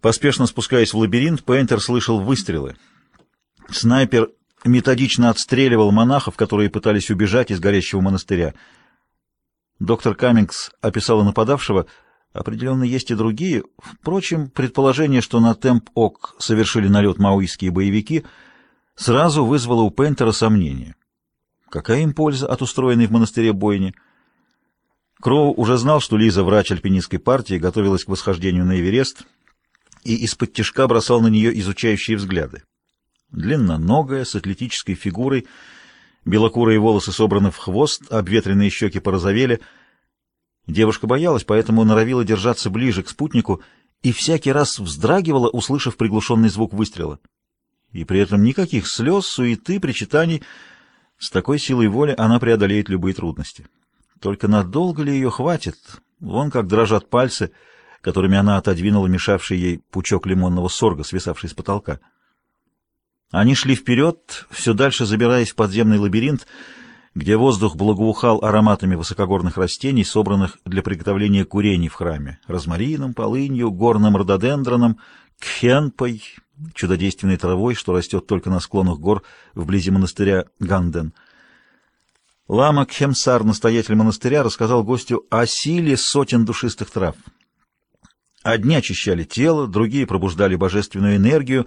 Поспешно спускаясь в лабиринт, Пейнтер слышал выстрелы. Снайпер методично отстреливал монахов, которые пытались убежать из горящего монастыря. Доктор Каммингс описала нападавшего. Определенно есть и другие. Впрочем, предположение, что на Темп-Ок совершили налет маоистские боевики, сразу вызвало у Пейнтера сомнение. Какая им польза от устроенной в монастыре бойни? Кроу уже знал, что Лиза, врач альпинистской партии, готовилась к восхождению на Эверест — и из-под тишка бросал на нее изучающие взгляды. Длинноногая, с атлетической фигурой, белокурые волосы собраны в хвост, обветренные щеки порозовели. Девушка боялась, поэтому норовила держаться ближе к спутнику и всякий раз вздрагивала, услышав приглушенный звук выстрела. И при этом никаких слез, суеты, причитаний. С такой силой воли она преодолеет любые трудности. Только надолго ли ее хватит? Вон как дрожат пальцы — которыми она отодвинула мешавший ей пучок лимонного сорга, свисавший с потолка. Они шли вперед, все дальше забираясь в подземный лабиринт, где воздух благоухал ароматами высокогорных растений, собранных для приготовления курений в храме, розмарином, полынью, горным рододендроном, кхенпой, чудодейственной травой, что растет только на склонах гор вблизи монастыря Ганден. Лама Кхемсар, настоятель монастыря, рассказал гостю о силе сотен душистых трав — Одни очищали тело, другие пробуждали божественную энергию,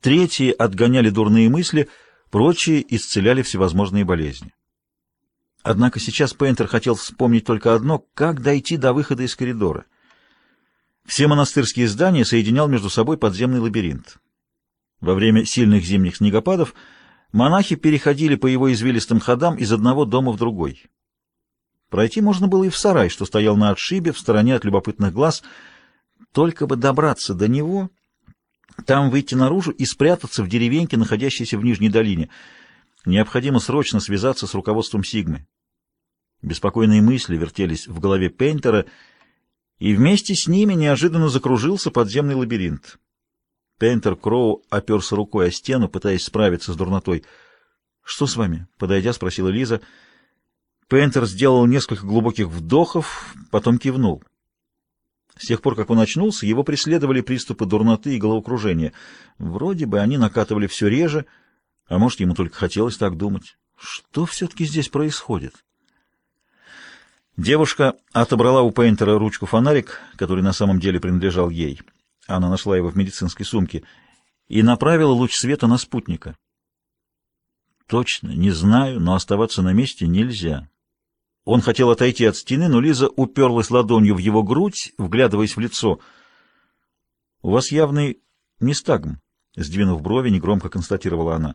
третьи отгоняли дурные мысли, прочие исцеляли всевозможные болезни. Однако сейчас Пейнтер хотел вспомнить только одно — как дойти до выхода из коридора. Все монастырские здания соединял между собой подземный лабиринт. Во время сильных зимних снегопадов монахи переходили по его извилистым ходам из одного дома в другой. Пройти можно было и в сарай, что стоял на отшибе, в стороне от любопытных глаз — только бы добраться до него, там выйти наружу и спрятаться в деревеньке, находящейся в Нижней долине. Необходимо срочно связаться с руководством Сигмы. Беспокойные мысли вертелись в голове Пейнтера, и вместе с ними неожиданно закружился подземный лабиринт. Пейнтер Кроу оперся рукой о стену, пытаясь справиться с дурнотой. «Что с вами?» — подойдя, спросила Лиза. Пейнтер сделал несколько глубоких вдохов, потом кивнул. С тех пор, как он очнулся, его преследовали приступы дурноты и головокружения. Вроде бы они накатывали все реже, а может, ему только хотелось так думать. Что все-таки здесь происходит? Девушка отобрала у Пейнтера ручку-фонарик, который на самом деле принадлежал ей. Она нашла его в медицинской сумке и направила луч света на спутника. Точно, не знаю, но оставаться на месте нельзя. Он хотел отойти от стены, но Лиза уперлась ладонью в его грудь, вглядываясь в лицо. — У вас явный нестагм, — сдвинув брови, негромко констатировала она.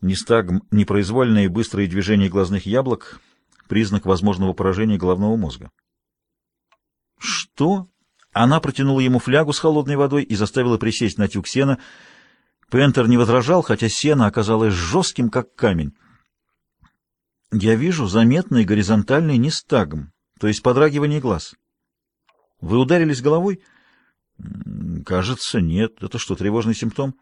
Нестагм — непроизвольные быстрые движения глазных яблок, признак возможного поражения головного мозга. — Что? Она протянула ему флягу с холодной водой и заставила присесть на тюк сена. Пентер не возражал, хотя сено оказалось жестким, как камень. Я вижу заметный горизонтальный нестагм, то есть подрагивание глаз. Вы ударились головой? Кажется, нет. Это что, тревожный симптом?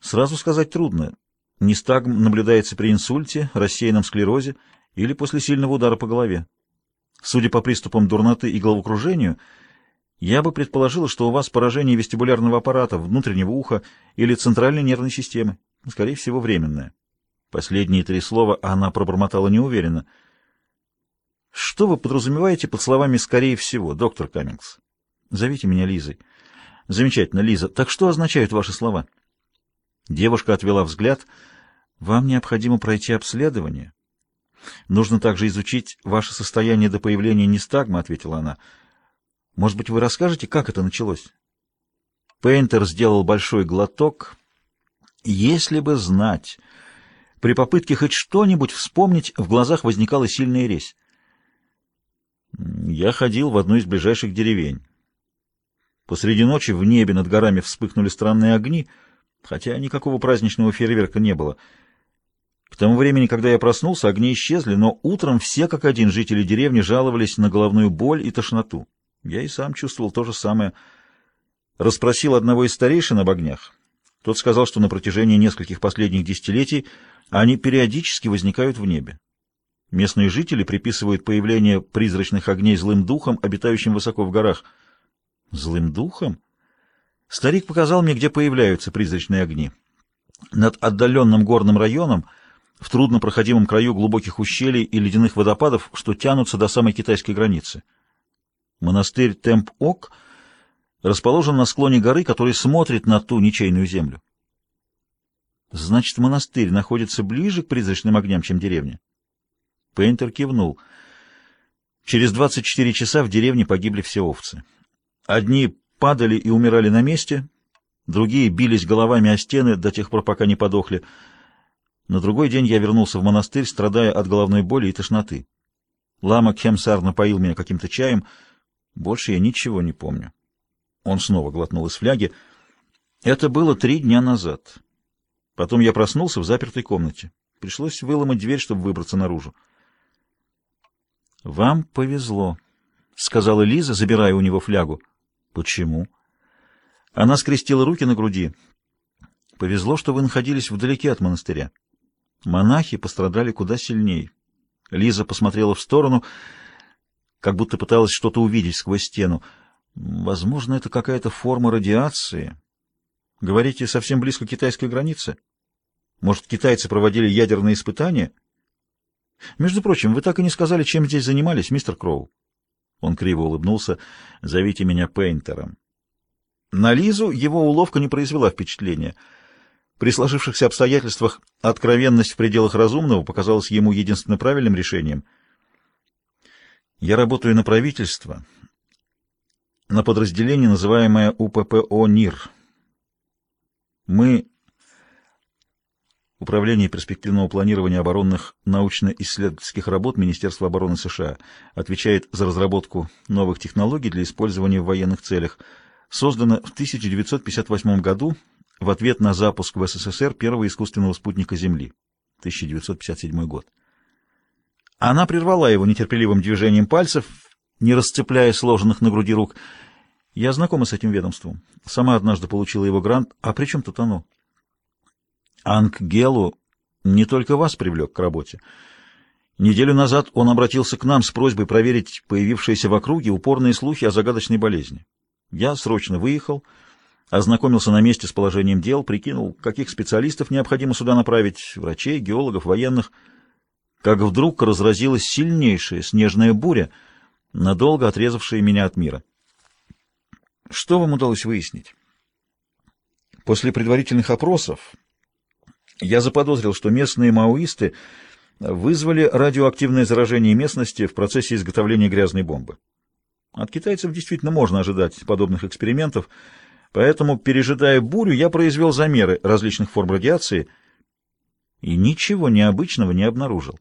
Сразу сказать трудно. Нестагм наблюдается при инсульте, рассеянном склерозе или после сильного удара по голове. Судя по приступам дурноты и головокружению, я бы предположила, что у вас поражение вестибулярного аппарата, внутреннего уха или центральной нервной системы, скорее всего, временное. Последние три слова она пробормотала неуверенно. «Что вы подразумеваете под словами «скорее всего», доктор Каммингс?» «Зовите меня Лизой». «Замечательно, Лиза. Так что означают ваши слова?» Девушка отвела взгляд. «Вам необходимо пройти обследование. Нужно также изучить ваше состояние до появления нестагма», — ответила она. «Может быть, вы расскажете, как это началось?» Пейнтер сделал большой глоток. «Если бы знать...» При попытке хоть что-нибудь вспомнить, в глазах возникала сильная резь. Я ходил в одну из ближайших деревень. Посреди ночи в небе над горами вспыхнули странные огни, хотя никакого праздничного фейерверка не было. К тому времени, когда я проснулся, огни исчезли, но утром все как один жители деревни жаловались на головную боль и тошноту. Я и сам чувствовал то же самое. Расспросил одного из старейшин об огнях. Тот сказал, что на протяжении нескольких последних десятилетий они периодически возникают в небе. Местные жители приписывают появление призрачных огней злым духам, обитающим высоко в горах. Злым духом? Старик показал мне, где появляются призрачные огни. Над отдаленным горным районом, в труднопроходимом краю глубоких ущелий и ледяных водопадов, что тянутся до самой китайской границы. Монастырь Темп-Ок расположен на склоне горы, который смотрит на ту ничейную землю. Значит, монастырь находится ближе к призрачным огням, чем деревня. Пейнтер кивнул. Через 24 часа в деревне погибли все овцы. Одни падали и умирали на месте, другие бились головами о стены до тех пор, пока не подохли. На другой день я вернулся в монастырь, страдая от головной боли и тошноты. Лама Кхемсар напоил меня каким-то чаем. Больше я ничего не помню. Он снова глотнул из фляги. Это было три дня назад. Потом я проснулся в запертой комнате. Пришлось выломать дверь, чтобы выбраться наружу. «Вам повезло», — сказала Лиза, забирая у него флягу. «Почему?» Она скрестила руки на груди. «Повезло, что вы находились вдалеке от монастыря. Монахи пострадали куда сильнее». Лиза посмотрела в сторону, как будто пыталась что-то увидеть сквозь стену. «Возможно, это какая-то форма радиации». Говорите, совсем близко китайской границе? Может, китайцы проводили ядерные испытания? Между прочим, вы так и не сказали, чем здесь занимались, мистер Кроу. Он криво улыбнулся. Зовите меня Пейнтером. На Лизу его уловка не произвела впечатления. При сложившихся обстоятельствах откровенность в пределах разумного показалась ему единственно правильным решением. Я работаю на правительство, на подразделение, называемое УППО НИР. Мы, Управление перспективного планирования оборонных научно-исследовательских работ Министерства обороны США, отвечает за разработку новых технологий для использования в военных целях, создано в 1958 году в ответ на запуск в СССР первого искусственного спутника Земли, 1957 год. Она прервала его нетерпеливым движением пальцев, не расцепляя сложенных на груди рук, я знакома с этим ведомством. Сама однажды получила его грант. А при чем тут оно? Анг Гелу не только вас привлек к работе. Неделю назад он обратился к нам с просьбой проверить появившиеся в округе упорные слухи о загадочной болезни. Я срочно выехал, ознакомился на месте с положением дел, прикинул, каких специалистов необходимо сюда направить, врачей, геологов, военных. Как вдруг разразилась сильнейшая снежная буря, надолго отрезавшая меня от мира. Что вам удалось выяснить? После предварительных опросов я заподозрил, что местные маоисты вызвали радиоактивное заражение местности в процессе изготовления грязной бомбы. От китайцев действительно можно ожидать подобных экспериментов, поэтому, пережидая бурю, я произвел замеры различных форм радиации и ничего необычного не обнаружил.